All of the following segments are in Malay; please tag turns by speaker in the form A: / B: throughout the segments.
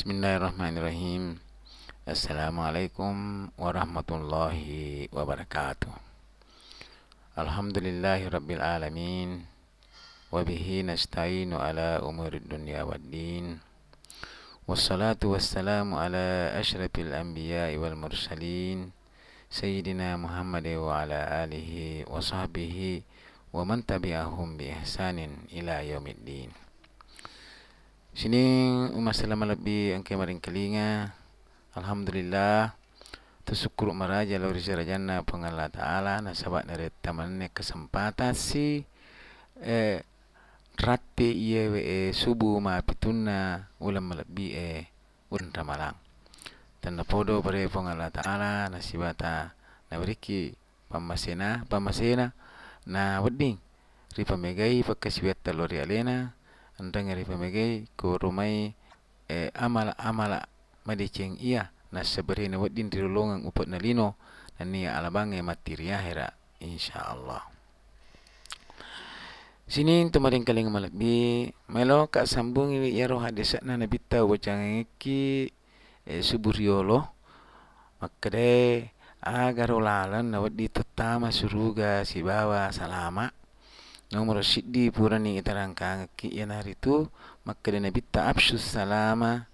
A: Bismillahirrahmanirrahim. Assalamualaikum warahmatullahi wabarakatuh. Alhamdulillahi rabbil alamin. Wa bihi nasta'inu ala umuri dunya waddin. Wassalatu wassalamu ala asyrafil anbiya'i wal mursalin. Sayyidina Muhammad wa ala alihi wa sahbihi wa man tabi'ahum bi ihsanin ila yaumiddin. Sini umat selama lebih angke maring kelinga. Alhamdulillah. Tersyukur maraja lauri sarajana pengala ta'ala. Nasabat dari tamannya kesempatan si. Eh, rati iya we eh, subuh ma pituna ulam lebih eh ulan ramalang. Tanda podo pada pengala ta'ala. Nasibata nabriki pamasena pamasena na wedding. Ripa megai pakasiwet talori alena andang ari pamegay ko rumay eh, amala amala madiceng iya na sabari na wadin dirulungang upot na lino na niya alabang e hera insyaallah. Sini tumaring kaling malakbi melo ka sambung iwi yaro hadisa na nabita wajang iki eh, suburiolo makade agar ulalan na wadi tetama suruga si bawa salama nomor siddi purani itarangka ki yana ritu makka dena bitta abshu salama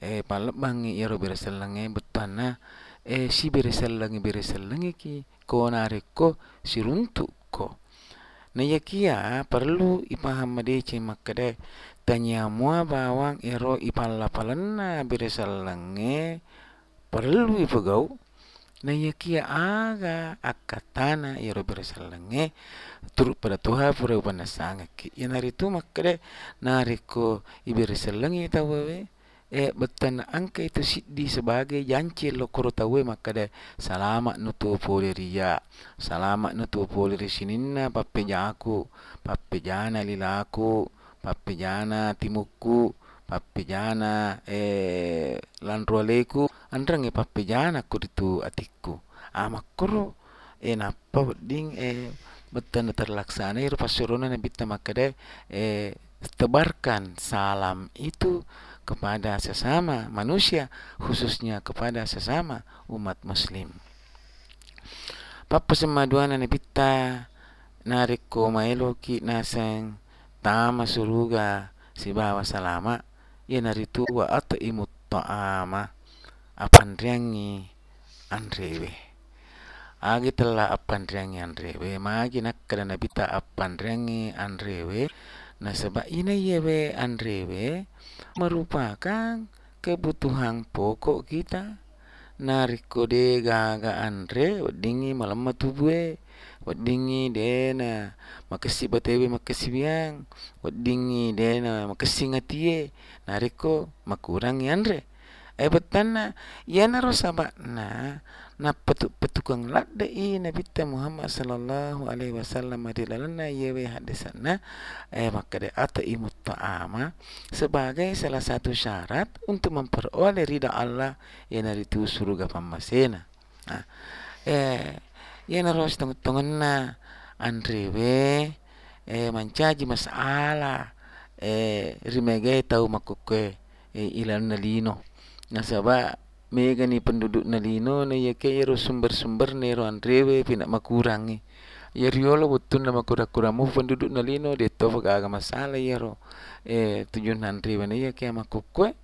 A: e palbangi yaro berasallange butana e si berasallange berasallange ki ko nareko siruntu ko. Na yakia perlu ipaham madece makka de tanya mua bawang ero ipalla palanna berasallange perlu ipagau na yakia aga akatana yaro berasallange turut pada Tuhan pura pada sang ki. Ya nari tu makre nari ko ibir selengi tahu we. Eh betan angka itu di sebagai janji lo koro tahu makre selamat nutu poli ria. Selamat nutu poli sininna pape jaku pape jana lilaku pape jana timuku pape jana eh landrualeku andrang e pape jana ku itu atiku amakro eh napa ding eh betul terlaksana itu pasuruna nabi tamakade eh, tebarkan salam itu kepada sesama manusia khususnya kepada sesama umat muslim. Papa semaduana nabi ta nariko maelo ki nasang tama suruga si bawa ya naritu wa at'imut ta'ama apan riangi andrewe. Agi telah apan riangi andrewe. Magi nak kada nabita apan riangi andrewe. Na sebab ini yewe andrewe merupakan kebutuhan pokok kita. Nariko de gaga andre dingi malam matubwe wadingi dena. Makasi batewe makasi biang. Wadingi dena. Makasi ngatie nariko makurangi andre eh betana ya naro sabak na. Na petuk petukang ladde i nabi Muhammad sallallahu alaihi wasallam di lalana yewe hadisana eh maka de ata imut ta'ama sebagai salah satu syarat untuk memperoleh ridha Allah. Yang dari itu surga pamasena nah, eh yang harus tengok na andrewe eh mencaji masalah eh rimege tahu makukwe eh ilan nalino. Nah sebab mega ni penduduk nalino na ya ke yero sumber-sumber nero andrewe pina makurangi. Ya riolo betul nama kura-kuramu penduduk nalino de to aga masalah yero eh tujuan andrewe na ya ke makukwe.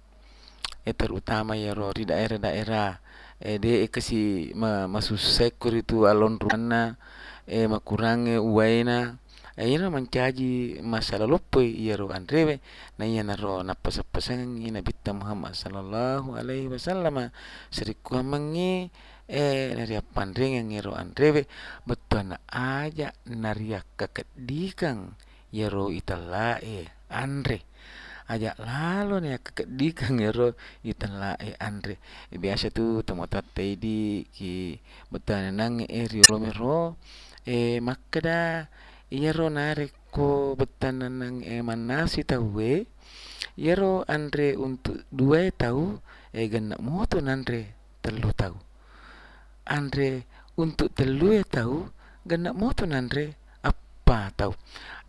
A: Eh terutama yero di daerah-daerah eh de kasi ma, masusekur itu alon ruana eh makurangi uwaina. Ayana mencaji masalah lupa ia ro andrewe na ia na ro na pasang-pasang ina bitta Muhammad sallallahu alaihi wasallam seriku mangi eh dari pandring yang iro andrewe betul na aja naria kakedikan ia ro itala eh andre aja lalu ni kakedikan iro itala eh andre. Biasa tu tempat tadi ki betul nang eh ro mero eh makada Yero nare ko betanan nang eman nasi tahu e. Yero andre untuk dua tahu e gana moto nandre telu tahu. Andre untuk telu e tahu gana moto nandre apa tahu.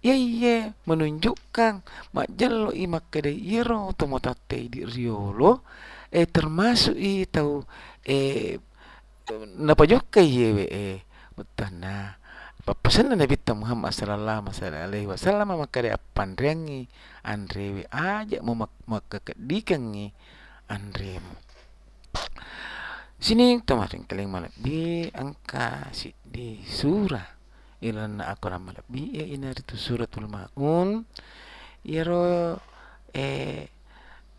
A: Ia ia menunjukkan mak jelo i makade iro to motate di riolo e termasuk i tau e napa joka ye we e betana papasan Nabi Muhammad sallallahu alaihi wasallam makade apan rengi andre we aja mo makakadikan andre mo Sini tamarin keling malak di angka si di surah ilan ako na malak bi e ina rito suratul maun yero e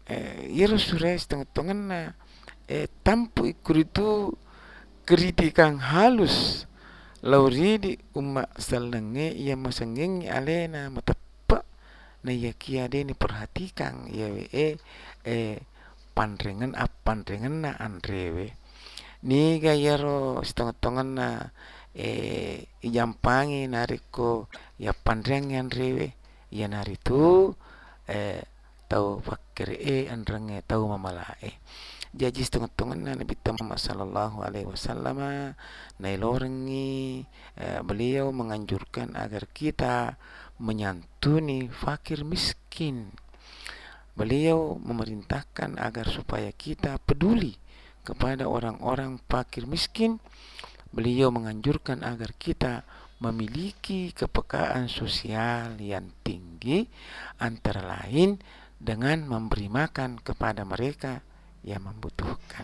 A: e yero surah setengah tongan na e tampu ikuritu kritikan halus. Lauridi umma sallange ia masangeng alena matappa na yakia de ni perhatikan ya e e pandrengan apandrengan na andrewe ni gayaro setengah tongan na e ijampangi nariko ya pandreng yang rewe ya naritu e tau fakir e andrenge tau mamala e. Jadi setengah tongan na nabi Muhammad sallallahu alaihi wasallam na ilorengi e, beliau menganjurkan agar kita menyantuni fakir miskin. Beliau memerintahkan agar supaya kita peduli kepada orang-orang fakir miskin beliau menganjurkan agar kita memiliki kepekaan sosial yang tinggi antara lain dengan memberi makan kepada mereka yang membutuhkan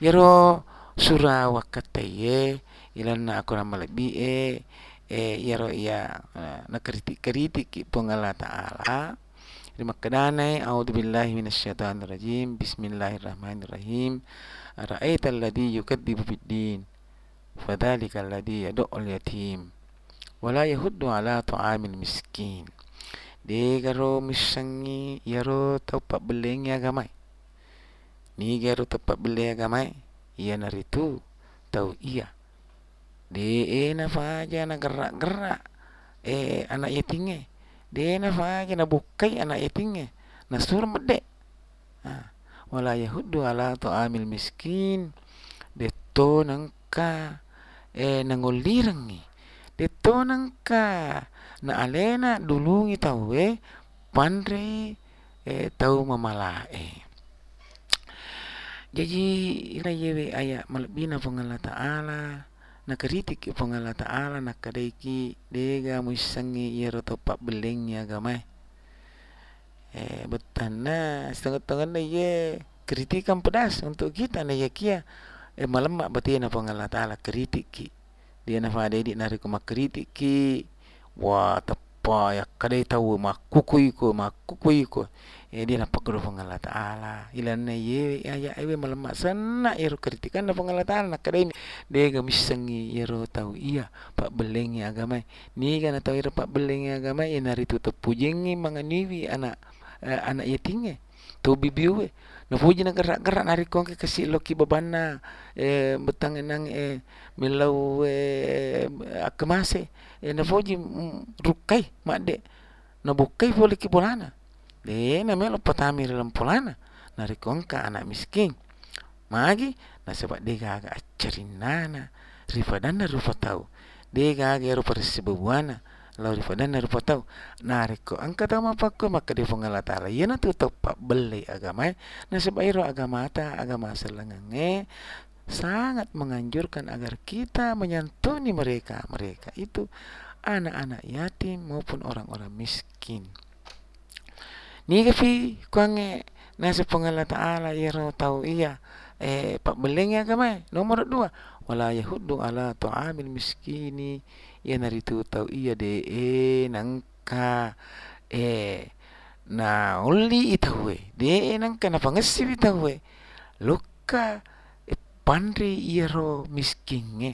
A: yaro surah wakataye ilana aku nama lebih e e yaro ya na kritik kritik pengala taala Terima kasih. A'udzubillahi minasyaitonirrajim. Bismillahirrahmanirrahim. Ara'aita alladhi yukadzibu biddin Fadhalika alladhi yadu'ul yatim Wala yahuddu ala tu'amil miskin Di garo misangi Yaro taupak beleng ya gamai Ni garo taupak beleng ya gamai Ia naritu Tau iya Di e na faja na gerak-gerak Eh anak yatingnya Di na faja na bukai anak yatingnya Na suruh medek ha wala yahuddu ala ta'amil miskin de to nangka e nangulirangi de to nangka na alena dulungi tawe pandre e tau mamalae jadi ira yewe aya malbina pangala taala na kritik pangala taala na kadaiki dega musangi yero to pak belengnya gamai eh. Betana setengah-tengah na ye kritikan pedas untuk kita na ye kia eh malam mak berarti na Allah taala kritik ki. Dia na fade di nari ko kritik ki. Wa tapa ya kadai tahu mak kukui ko mak kukui ko. Eh dia na pakro Allah taala. Ilan na ye ya ya ewe malam mak sana ero kritikan na Allah taala. Na kadai dia ga misangi ero tahu. Iya pak belengi agama. Ni ga na tahu ero pak belengi agama. Ye nari tutup pujengi manganiwi anak uh, anak yatim tu bibiu no puji na gerak gerak nari kong ke kasih loki babana eh betang enang eh milau eh akemase eh. No puji rukai mak de no bukai boleh ki polana de na melo patami dalam polana nari kong ka anak miskin. Magi na sebab de ga aga acarin nana. Rifa dan rupa tahu de ga aga rupa sebuana Lalu di pada nari potau nariko angka tahu apa ko maka di fungala tala ia nanti tu pak beli agama na sebairo agama ta agama selengange sangat menganjurkan agar kita menyantuni mereka mereka itu anak-anak yatim maupun orang-orang miskin. Ni kafi kuange na sepengala taala ia tahu iya. Eh pak beleng agama nomor dua wala yahuddu ala tu'amil miskini. Ia nari tu tau ia de e nangka e na uli itawe de e nangka na pangesi itawe luka e pandri ia ro miskin e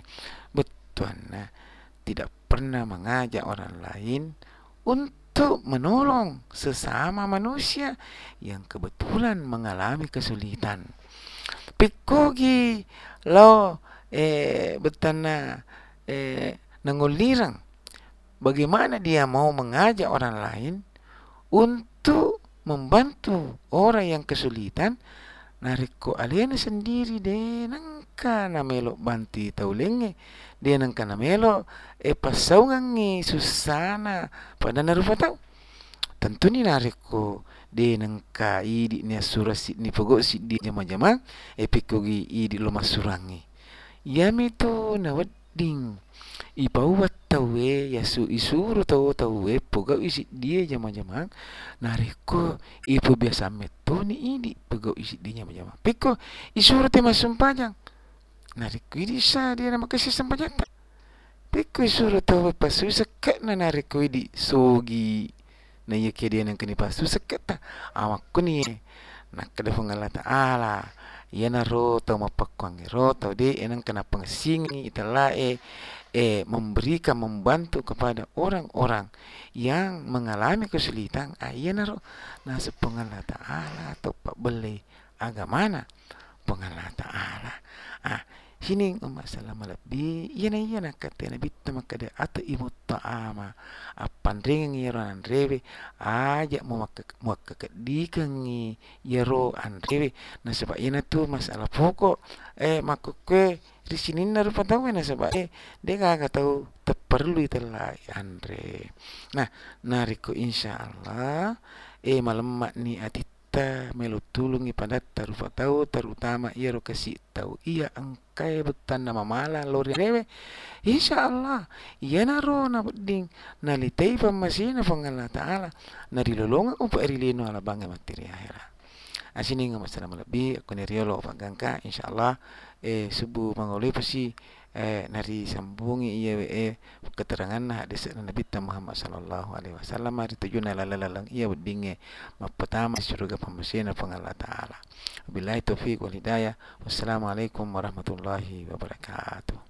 A: tidak pernah mengajak orang lain untuk menolong sesama manusia yang kebetulan mengalami kesulitan. Pikogi lo eh betana eh nangulirang bagaimana dia mau mengajak orang lain untuk membantu orang yang kesulitan? Nariko alena sendiri de nangka na melo banti taulenge. De nangka na melo e pasaungangi susana. Pada narupa tau tentu ni nariko de nangka idi ni surasi ni pogo si jama-jama e pikogi idi lo masurangi yami to na wedding ipau tau e yasu isuru tau tau e poga isi dia jama jama nariko ipo biasa meto ni ini poga isi dia jama jama piko isuru te masum pajang. Nariko ini sa dia nama kasih sampajang piko isuru tau pasu sekat na nariko ini sogi. Na ke dia nang kini pasu sekat ta. Awak kuni nak kada pengalata ala yana ro tau mapakwang ro tau de enang kena pengsingi italah e eh, memberikan membantu kepada orang-orang yang mengalami kesulitan. Ayana ro na sepengala taala atau pak beli agama na pengala taala. Ah sini masalah malabi yana yana kata nabi tamakade atau ibu taama apan ring yaran rewe aja mau mau kekedikan yaro an rewe na sebab yana tu masalah pokok. Eh makukwe di sini naru tahu na sebab eh dia kagak tahu perlu itulah Andre. Nah, nariku insya Allah eh malam mak ni atita melu tulungi pada taru tahu terutama ia ro kasih tahu ia angkai betan nama mala lori rewe. Insya Allah ia naro na beding na litei pamasina pangala taala. Na dilolonga upa erilino ala bangga materi akhirat. Asini nga masalah lebih aku ni riolo pagangka insya Allah eh subuh mangoleh pasti eh nari sambungi ia eh keterangan hadis Nabi Muhammad sallallahu alaihi wasallam. Hari tujuh nala lalang ia berdinge pertama surga pembersih pengalat taala. Billahi taufiq wal hidayah. Wassalamualaikum warahmatullahi wabarakatuh